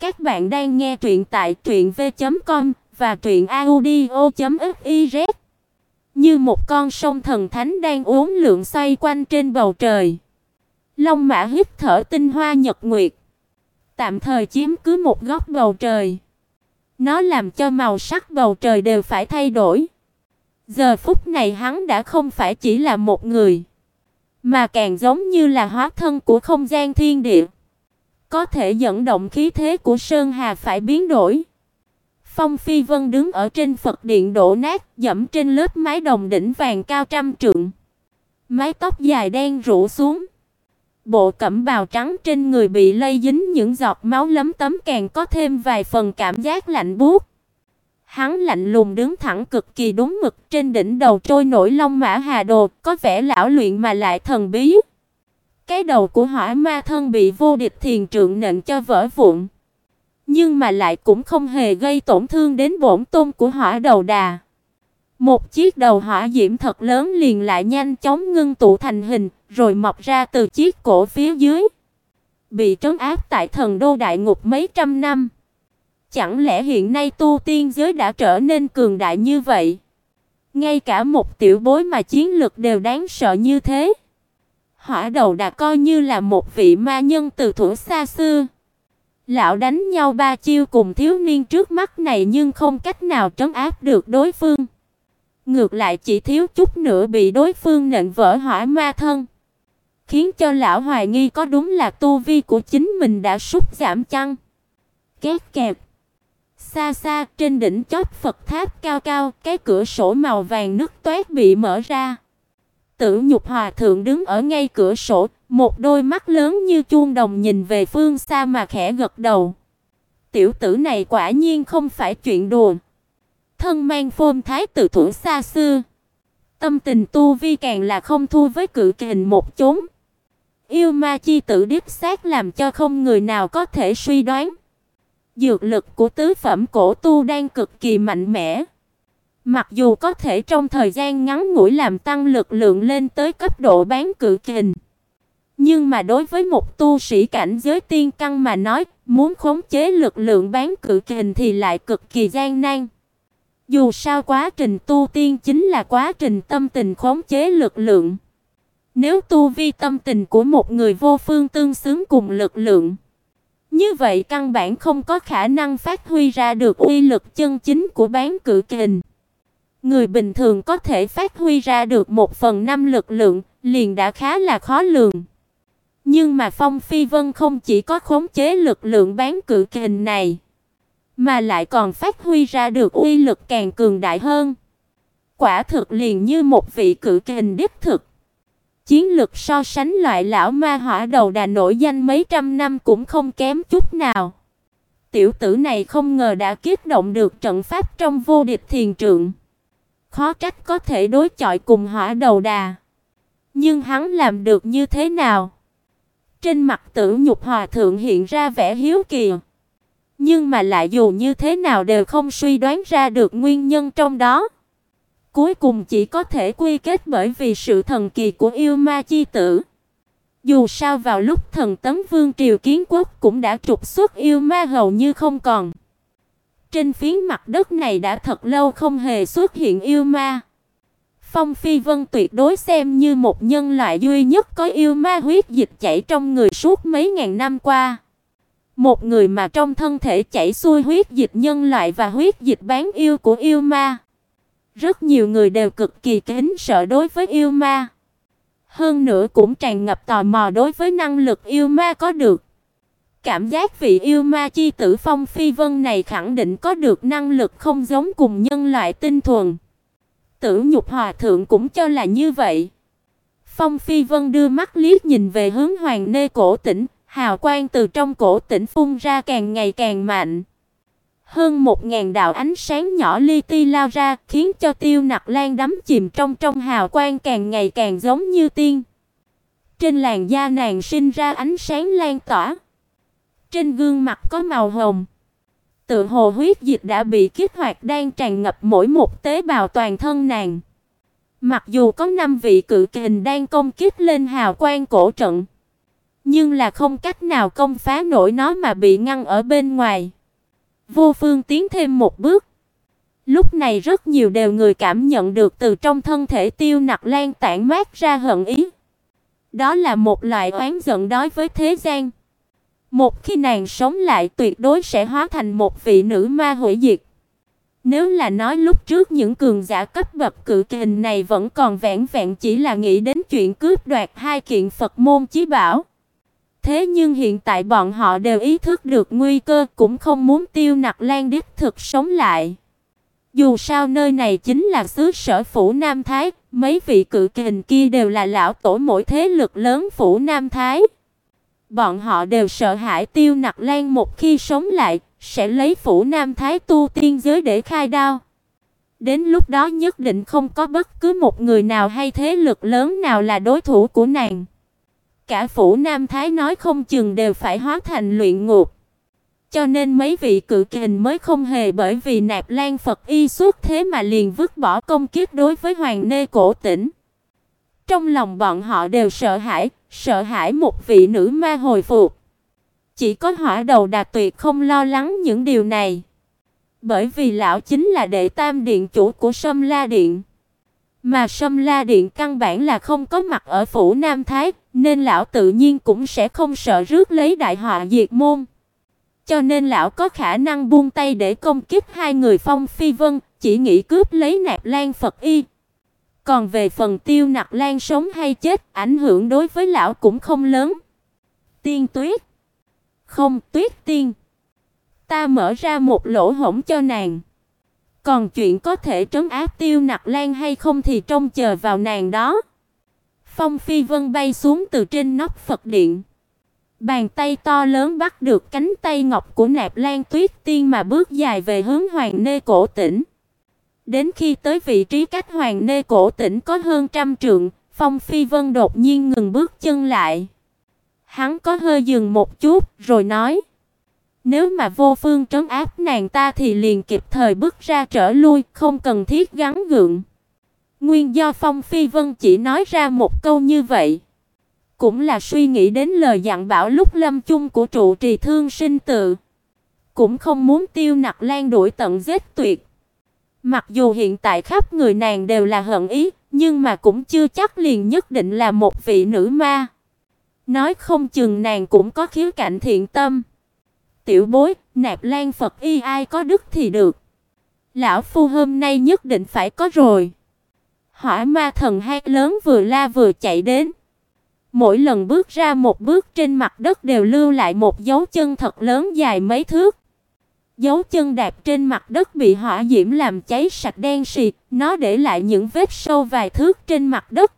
Các bạn đang nghe truyện tại truyệnv.com và truyệnaudio.fiz. Như một con sông thần thánh đang uốn lượn xoay quanh trên bầu trời. Long mã hít thở tinh hoa nhật nguyệt, tạm thời chiếm cứ một góc bầu trời. Nó làm cho màu sắc bầu trời đều phải thay đổi. Giờ phút này hắn đã không phải chỉ là một người, mà càng giống như là hóa thân của không gian thiên địa có thể dẫn động khí thế của Sơn Hà phải biến đổi. Phong Phi Vân đứng ở trên Phật điện đổ nát, dẫm trên lớp mái đồng đỉnh vàng cao trăm trượng. Mái tóc dài đen rủ xuống. Bộ cẩm bào trắng trên người bị lây dính những giọt máu lấm tấm càng có thêm vài phần cảm giác lạnh buốt. Hắn lạnh lùng đứng thẳng cực kỳ đúng mực, trên đỉnh đầu trôi nổi long mã hà đồ, có vẻ lão luyện mà lại thần bí. Cái đầu của hỏa ma thân bị vô địch thiền trượng nện cho vỡ vụn. Nhưng mà lại cũng không hề gây tổn thương đến bổn tôn của hỏa đầu đà. Một chiếc đầu hỏa diễm thật lớn liền lại nhanh chóng ngưng tụ thành hình, rồi mọc ra từ chiếc cổ phía dưới. Bị trấn áp tại thần đô đại ngục mấy trăm năm. Chẳng lẽ hiện nay tu tiên giới đã trở nên cường đại như vậy? Ngay cả một tiểu bối mà chiến lực đều đáng sợ như thế. Hỏa đầu đã coi như là một vị ma nhân từ thuở xa xưa. Lão đánh nhau ba chiêu cùng thiếu niên trước mắt này nhưng không cách nào trấn áp được đối phương. Ngược lại chỉ thiếu chút nữa bị đối phương nện vỡ hỏa ma thân, khiến cho lão hoài nghi có đúng là tu vi của chính mình đã sút giảm chăng. Két kẹp. Xa xa trên đỉnh chóp Phật tháp cao cao, cái cửa sổ màu vàng nước toét bị mở ra. Tử Nhục Hòa thượng đứng ở ngay cửa sổ, một đôi mắt lớn như chuông đồng nhìn về phương xa mà khẽ gật đầu. Tiểu tử này quả nhiên không phải chuyện đùa. Thân mang phong thái tử thủ xa xưa, tâm tình tu vi càng là không thua với cự kình một chốn. Yêu ma chi tử đích xác làm cho không người nào có thể suy đoán. Dược lực của tứ phẩm cổ tu đang cực kỳ mạnh mẽ. Mặc dù có thể trong thời gian ngắn ngủi làm tăng lực lượng lên tới cấp độ bán cự kình, nhưng mà đối với một tu sĩ cảnh giới tiên căn mà nói, muốn khống chế lực lượng bán cự kình thì lại cực kỳ gian nan. Dù sao quá trình tu tiên chính là quá trình tâm tình khống chế lực lượng. Nếu tu vi tâm tình của một người vô phương tương xứng cùng lực lượng, như vậy căn bản không có khả năng phát huy ra được uy lực chân chính của bán cự kình. Người bình thường có thể phát huy ra được một phần năm lực lượng, liền đã khá là khó lường. Nhưng mà Phong Phi Vân không chỉ có khống chế lực lượng bán cự kình này, mà lại còn phát huy ra được uy lực càng cường đại hơn. Quả thực liền như một vị cự kình đích thực. Chiến lực so sánh loại lão ma hỏa đầu đà nổi danh mấy trăm năm cũng không kém chút nào. Tiểu tử này không ngờ đã kích động được trận pháp trong vô địch thiền trượng. Khó trách có thể đối chọi cùng hỏa đầu đà. Nhưng hắn làm được như thế nào? Trên mặt Tử Nhục Hòa thượng hiện ra vẻ hiếu kỳ. Nhưng mà lại dù như thế nào đều không suy đoán ra được nguyên nhân trong đó. Cuối cùng chỉ có thể quy kết bởi vì sự thần kỳ của yêu ma chi tử. Dù sao vào lúc thần tấn vương triều kiến quốc cũng đã trục xuất yêu ma hầu như không còn. Trên phiến mặt đất này đã thật lâu không hề xuất hiện yêu ma. Phong Phi Vân tuyệt đối xem như một nhân loại duy nhất có yêu ma huyết dịch chảy trong người suốt mấy ngàn năm qua. Một người mà trong thân thể chảy xuôi huyết dịch nhân loại và huyết dịch bán yêu của yêu ma. Rất nhiều người đều cực kỳ kính sợ đối với yêu ma. Hơn nữa cũng tràn ngập tò mò đối với năng lực yêu ma có được. Cảm giác vị yêu ma chi tử Phong Phi Vân này khẳng định có được năng lực không giống cùng nhân loại tinh thuần. Tử Nhục Hòa thượng cũng cho là như vậy. Phong Phi Vân đưa mắt liếc nhìn về hướng Hoàng Nê cổ tỉnh, hào quang từ trong cổ tỉnh phun ra càng ngày càng mạnh. Hơn một ngàn đạo ánh sáng nhỏ li ti lao ra, khiến cho Tiêu Nặc Lan đắm chìm trong trong hào quang càng ngày càng giống như tiên. Trên làn da nàng sinh ra ánh sáng lan tỏa. Trên gương mặt có màu hồng. Tự hồ huyết dịch đã bị kích hoạt đang tràn ngập mỗi một tế bào toàn thân nàng. Mặc dù có năm vị cự kình đang công kích lên hào quang cổ trận, nhưng là không cách nào công phá nổi nó mà bị ngăn ở bên ngoài. Vô Phương tiến thêm một bước. Lúc này rất nhiều đều người cảm nhận được từ trong thân thể Tiêu Nặc Lan tản mát ra hận ý. Đó là một loại oán giận đối với thế gian. Một khi nàng sống lại tuyệt đối sẽ hóa thành một vị nữ ma hủy diệt. Nếu là nói lúc trước những cường giả cấp bậc cự kình này vẫn còn vẹn vẹn chỉ là nghĩ đến chuyện cướp đoạt hai kiện Phật môn chí bảo. Thế nhưng hiện tại bọn họ đều ý thức được nguy cơ, cũng không muốn Tiêu Nặc Lan đích thực sống lại. Dù sao nơi này chính là xứ sở phủ Nam Thái, mấy vị cự kình kia đều là lão tổ mỗi thế lực lớn phủ Nam Thái. Bọn họ đều sợ hãi Tiêu Nặc Lan một khi sống lại, sẽ lấy phủ Nam Thái tu tiên giới để khai đao. Đến lúc đó nhất định không có bất cứ một người nào hay thế lực lớn nào là đối thủ của nàng. Cả phủ Nam Thái nói không chừng đều phải hóa thành luyện ngục. Cho nên mấy vị cự kình mới không hề bởi vì Nạp Lan Phật y xuất thế mà liền vứt bỏ công kiếp đối với Hoàng Nê cổ tỉnh. Trong lòng bọn họ đều sợ hãi, sợ hãi một vị nữ ma hồi phục. Chỉ có Hỏa Đầu đạt Tuyệt không lo lắng những điều này. Bởi vì lão chính là đệ tam điện chủ của Sâm La Điện. Mà Sâm La Điện căn bản là không có mặt ở phủ Nam Thái, nên lão tự nhiên cũng sẽ không sợ rước lấy đại họa diệt môn. Cho nên lão có khả năng buông tay để công kích hai người Phong Phi Vân, chỉ nghĩ cướp lấy Nạp Lan Phật Y. Còn về phần Tiêu Nặc Lan sống hay chết, ảnh hưởng đối với lão cũng không lớn. Tiên Tuyết không, Tuyết Tiên. Ta mở ra một lỗ hổng cho nàng. Còn chuyện có thể trấn áp Tiêu Nặc Lan hay không thì trông chờ vào nàng đó. Phong Phi Vân bay xuống từ trên nóc Phật điện. Bàn tay to lớn bắt được cánh tay ngọc của Nạp Lan Tuyết Tiên mà bước dài về hướng Hoàng Nê cổ tỉnh. Đến khi tới vị trí cách Hoàng Nê cổ tỉnh có hơn trăm trượng, Phong Phi Vân đột nhiên ngừng bước chân lại. Hắn có hơi dừng một chút, rồi nói: "Nếu mà vô phương trấn áp nàng ta thì liền kịp thời bước ra trở lui, không cần thiết gắn gượng." Nguyên do Phong Phi Vân chỉ nói ra một câu như vậy, cũng là suy nghĩ đến lời dặn bảo lúc lâm chung của trụ trì thương sinh tự, cũng không muốn Tiêu Nặc Lan đuổi tận giết tuyệt. Mặc dù hiện tại khắp người nàng đều là hận ý, nhưng mà cũng chưa chắc liền nhất định là một vị nữ ma. Nói không chừng nàng cũng có khiếu cạnh thiện tâm. Tiểu bối, nạp lan Phật y ai có đức thì được. Lão phu hôm nay nhất định phải có rồi. Hỏa ma thần hát lớn vừa la vừa chạy đến. Mỗi lần bước ra một bước trên mặt đất đều lưu lại một dấu chân thật lớn dài mấy thước. Dấu chân đạp trên mặt đất bị hỏa diễm làm cháy sạch đen xì, nó để lại những vết sâu vài thước trên mặt đất.